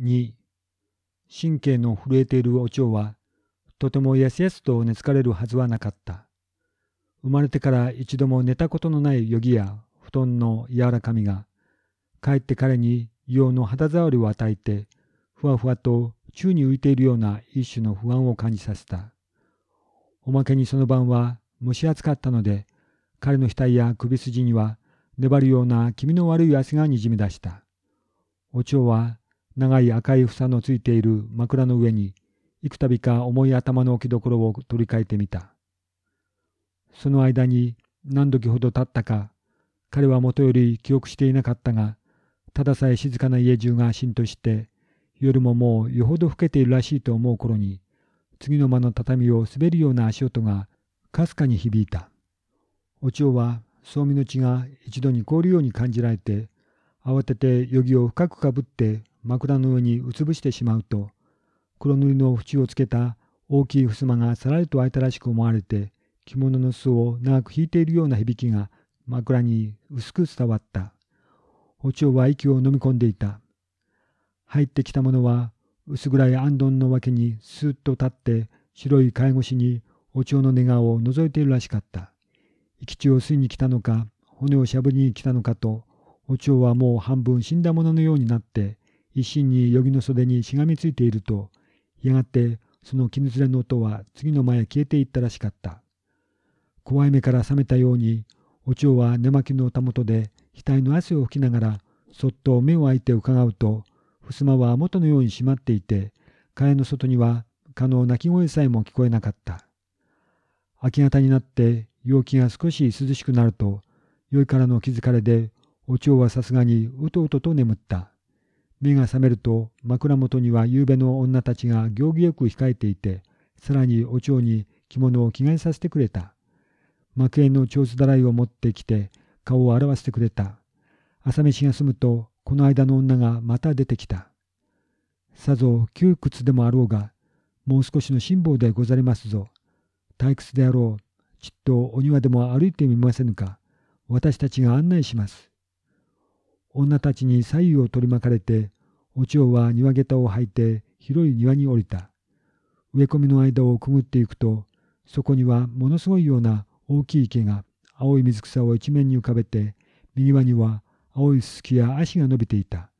2神経の震えているお蝶はとてもやすやすと寝つかれるはずはなかった。生まれてから一度も寝たことのないよぎや布団の柔らかみがかえって彼に硫黄の肌触りを与えてふわふわと宙に浮いているような一種の不安を感じさせた。おまけにその晩は蒸し暑かったので彼の額や首筋には粘るような気味の悪い汗がにじみ出した。お蝶は長い赤い房のついている枕の上に幾度か重い頭の置きどころを取り替えてみた。その間に何時ほど経ったか彼はもとより記憶していなかったがたださえ静かな家中がしんとして夜ももうよほど更けているらしいと思う頃に次の間の畳を滑るような足音がかすかに響いた。お蝶はそう身の血が一度に凍るように感じられて慌ててよぎを深くかぶって枕の上にうつぶしてしまうと黒塗りの縁をつけた大きい襖がさらりと開いたらしく思われて着物の巣を長く引いているような響きが枕に薄く伝わった。お蝶は息を飲み込んでいた。入ってきた者は薄暗い安どの脇にスーッと立って白い介護士にお蝶の寝顔を覗いているらしかった。生き血を吸いに来たのか骨をしゃぶりに来たのかとお蝶はもう半分死んだ者のようになって一心によぎの袖にしがみついているとやがてその絹ずれの音は次の間へ消えていったらしかった。怖い目から覚めたようにお蝶は寝巻きのたもとで額の汗を拭きながらそっと目を開いて伺うと襖は元のように閉まっていて蚊帳の外には蚊の鳴き声さえも聞こえなかった。明け方になって陽気が少し涼しくなると酔いからの気づかれでお蝶はさすがにうとうとと眠った。目が覚めると枕元には夕べの女たちが行儀よく控えていてさらにお蝶に着物を着替えさせてくれた。幕縁の蝶子だらいを持ってきて顔を洗わせてくれた。朝飯が済むとこの間の女がまた出てきた。さぞ窮屈でもあろうがもう少しの辛抱でござりますぞ。退屈であろう。ちっとお庭でも歩いてみませぬか。私たちが案内します。女たちに左右を取り巻かれて、お蝶は庭下駄を履いて広い庭に降りた。植え込みの間をくぐっていくと、そこにはものすごいような大きい池が青い水草を一面に浮かべて、右輪には青いすすきや足が伸びていた。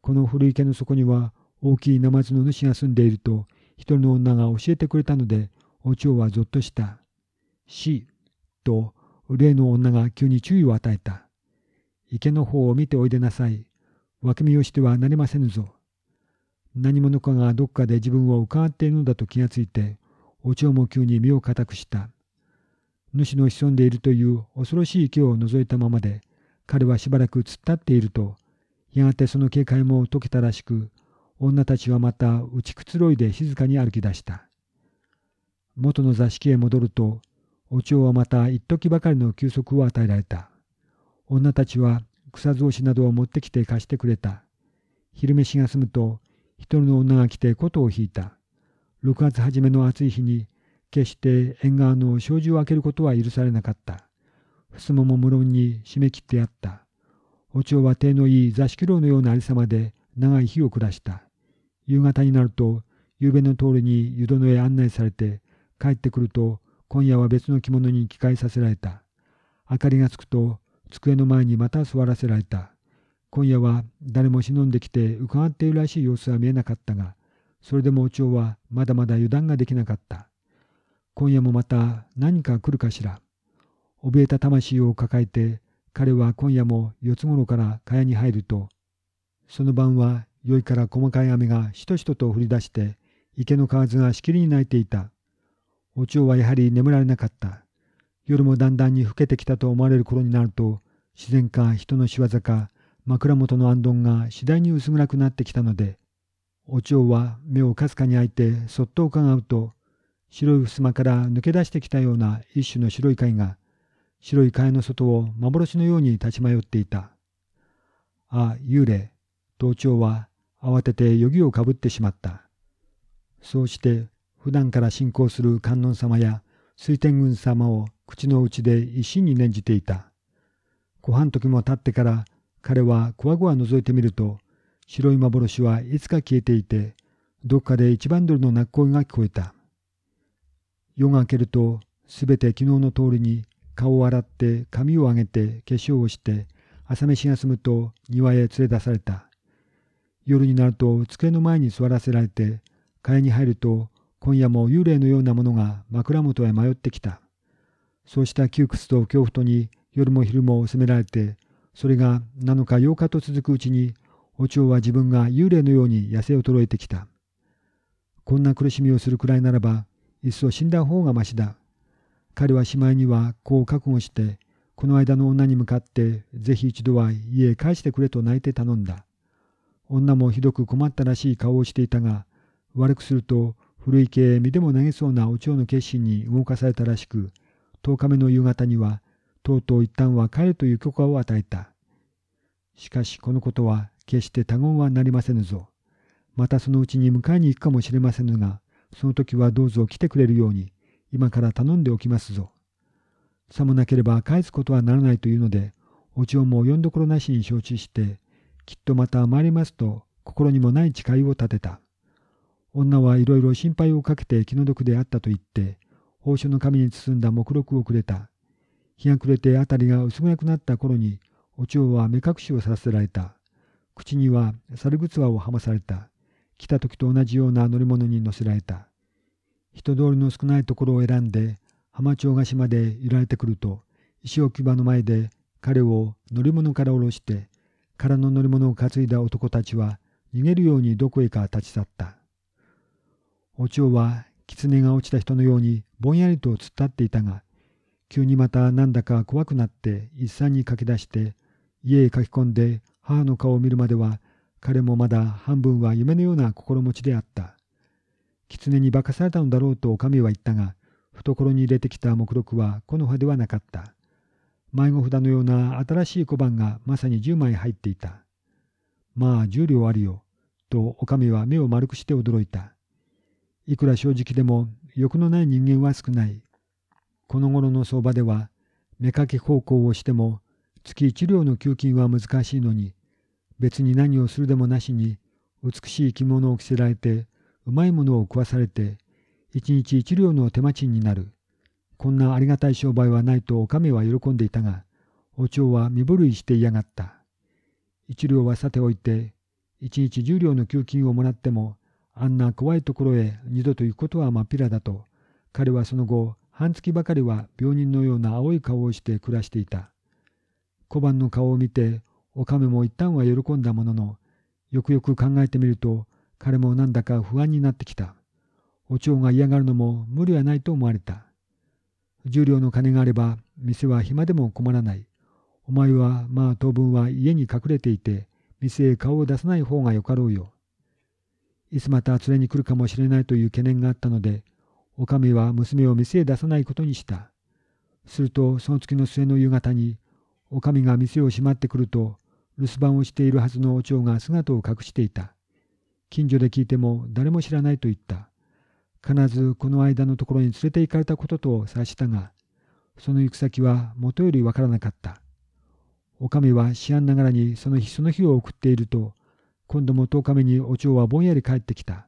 この古池の底には大きいナマズの主が住んでいると、一人の女が教えてくれたので、お蝶はぞっとした。し、と、例の女が急に注意を与えた。池の方を見ておいでなさい。脇見をしてはなりませぬぞ。何者かがどっかで自分を伺っているのだと気がついて、お蝶も急に身を固くした。主の潜んでいるという恐ろしい池を覗いたままで、彼はしばらく突っ立っていると、やがてその警戒も解けたらしく、女たちはまた打ちくつろいで静かに歩き出した。元の座敷へ戻ると、お蝶はまた一時ばかりの休息を与えられた。女たちは草草子などを持ってきて貸してくれた。昼飯が済むと、一人の女が来て琴を弾いた。6月初めの暑い日に、決して縁側の障子を開けることは許されなかった。襖も無論に締め切ってあった。お蝶は手のいい座敷牢のようなありさまで長い日を暮らした。夕方になると、夕べの通りに湯殿へ案内されて、帰ってくると、今夜は別の着物に着替えさせられた。明かりがつくと、机の前にまた座らせられた。今夜は誰も忍んできて伺っているらしい様子は見えなかったが、それでもお蝶はまだまだ油断ができなかった。今夜もまた何か来るかしら。怯えた魂を抱えて、彼は今夜も四つ頃から蚊帳に入ると、その晩は酔いから細かい雨がしとしとと降り出して、池の河津がしきりに泣いていた。お蝶はやはり眠られなかった。夜もだんだんに更けてきたと思われる頃になると、自然か人の仕業か、枕元の安どが次第に薄暗くなってきたので、お蝶は目をかすかに開いてそっと伺うと、白い襖から抜け出してきたような一種の白い貝が、白い貝の外を幻のように立ち迷っていた。あ、幽霊。とお蝶は慌ててよぎをかぶってしまった。そうして普段から信仰する観音様や水天宮様を口の内で一心に念じていた。ご飯時も経ってから彼はこわごわ覗いてみると、白い幻はいつか消えていて、どっかで一番ドルの鳴く声が聞こえた。夜が明けると、すべて昨日の通りに顔を洗って髪を上げて化粧をして朝飯が済むと庭へ連れ出された。夜になると机の前に座らせられて、蚊帳に入ると今夜も幽霊のようなものが枕元へ迷ってきた。そうした窮屈と恐怖とに夜も昼も責められて、それが7日8日と続くうちに、お蝶は自分が幽霊のように痩せ衰えてきた。こんな苦しみをするくらいならば、いっそ死んだ方がましだ。彼はしまいにはこう覚悟して、この間の女に向かって、ぜひ一度は家へ帰してくれと泣いて頼んだ。女もひどく困ったらしい顔をしていたが、悪くすると古い系身でも投げそうなお蝶の決心に動かされたらしく、10日目の夕方には、とうとう一旦は帰るという許可を与えた。しかしこのことは決して他言はなりませぬぞ。またそのうちに迎えに行くかもしれませぬが、その時はどうぞ来てくれるように、今から頼んでおきますぞ。さもなければ返すことはならないというので、お蝶も呼んどころなしに承知して、きっとまた参りますと心にもない誓いを立てた。女はいろいろ心配をかけて気の毒であったと言って、宝書の紙に包んだ目録をくれた。日が暮れて辺りが薄暗くなった頃に、お蝶は目隠しをさせられた。口には猿ぐつわをはまされた。来た時と同じような乗り物に乗せられた。人通りの少ないところを選んで、浜町ヶ島で揺られてくると、石置き場の前で彼を乗り物から下ろして、空の乗り物を担いだ男たちは逃げるようにどこへか立ち去った。お蝶は狐が落ちた人のようにぼんやりと突っ立っていたが、急にまたなんだか怖くなって一産に駆け出して、家へ書き込んで母の顔を見るまでは、彼もまだ半分は夢のような心持ちであった。狐に化かされたのだろうと女将は言ったが、懐に入れてきた目録は木の葉ではなかった。迷子札のような新しい小判がまさに10枚入っていた。まあ10両あるよ、と女将は目を丸くして驚いた。いくら正直でも欲のない人間は少ない。この頃の相場では、目かけ奉公をしても、月一両の給金は難しいのに、別に何をするでもなしに、美しい着物を着せられて、うまいものを食わされて、一日一両の手間賃になる。こんなありがたい商売はないとおかめは喜んでいたが、お蝶は身震いして嫌がった。一両はさておいて、一日十両の給金をもらっても、あんな怖いところへ二度と行くことはまっぴらだと、彼はその後、半月ばかりは病人のような青い顔をして暮らしていた。小判の顔を見て、おかめも一旦は喜んだものの、よくよく考えてみると、彼もなんだか不安になってきた。お蝶が嫌がるのも無理はないと思われた。十両の金があれば、店は暇でも困らない。お前はまあ当分は家に隠れていて、店へ顔を出さない方がよかろうよ。いつまた連れに来るかもしれないという懸念があったので、おかみは娘を店へ出さないことにした。すると、その月の末の夕方に、おかみが店を閉まってくると、留守番をしているはずのお蝶が姿を隠していた。近所で聞いても誰も知らないと言った。必ずこの間のところに連れて行かれたことと察したが、その行く先はもとよりわからなかった。おかみは思案ながらにその日その日を送っていると、今度も10日目にお蝶はぼんやり帰ってきた。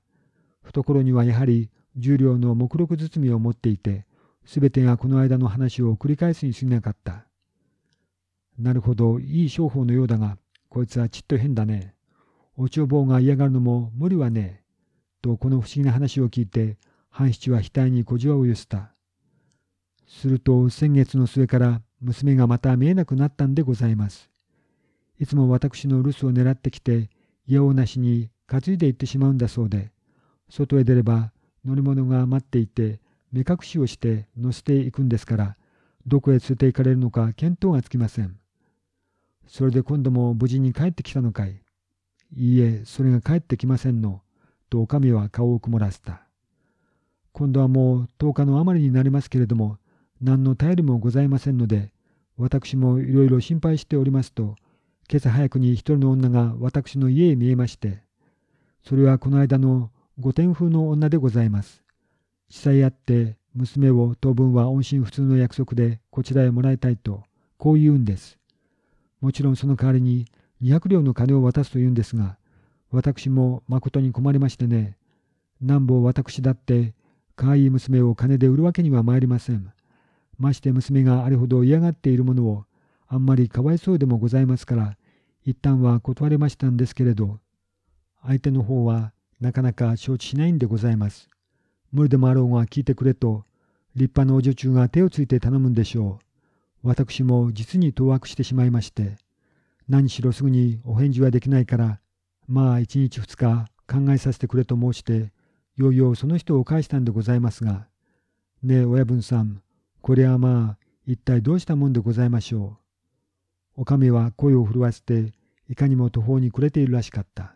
懐にはやはり十両の目録包みを持っていて、すべてがこの間の話を繰り返すに過ぎなかった。なるほど、いい商法のようだが、こいつはちっと変だね。お蝶坊が嫌がるのも無理はねえ。とこの不思議な話を聞いて、半七は額に小じわを寄せた。すると先月の末から娘がまた見えなくなったんでございます。いつも私の留守を狙ってきて、いやおなしに担いで行ってしまうんだそうで、外へ出れば乗り物が待っていて、目隠しをして乗せていくんですから、どこへ連れて行かれるのか見当がつきません。それで今度も無事に帰ってきたのかい？いいえ、それが帰ってきませんの。とおかみは顔を曇らせた。今度はもう10日の余りになりますけれども、何の頼りもございませんので、私もいろいろ心配しておりますと、今朝早くに一人の女が私の家へ見えまして、それはこの間の御殿風の女でございます。司祭あって娘を当分は音信不通の約束でこちらへもらいたいと、こう言うんです。もちろんその代わりに200両の金を渡すと言うんですが、私もまことに困りましてね。なんぼ私だって、かわい娘を金で売るわけには参りません。まして娘があれほど嫌がっているものを、あんまりかわいそうでもございますから、一旦は断りましたんですけれど、相手の方はなかなか承知しないんでございます。無理でもあろうが聞いてくれと、立派なお女中が手をついて頼むんでしょう。私も実に当惑してしまいまして、何しろすぐにお返事はできないから、まあ一日二日考えさせてくれと申して、ようようその人を返したんでございますが、ねえ親分さん、これはまあ一体どうしたもんでございましょう。おかみは声を震わせて、いかにも途方に暮れているらしかった。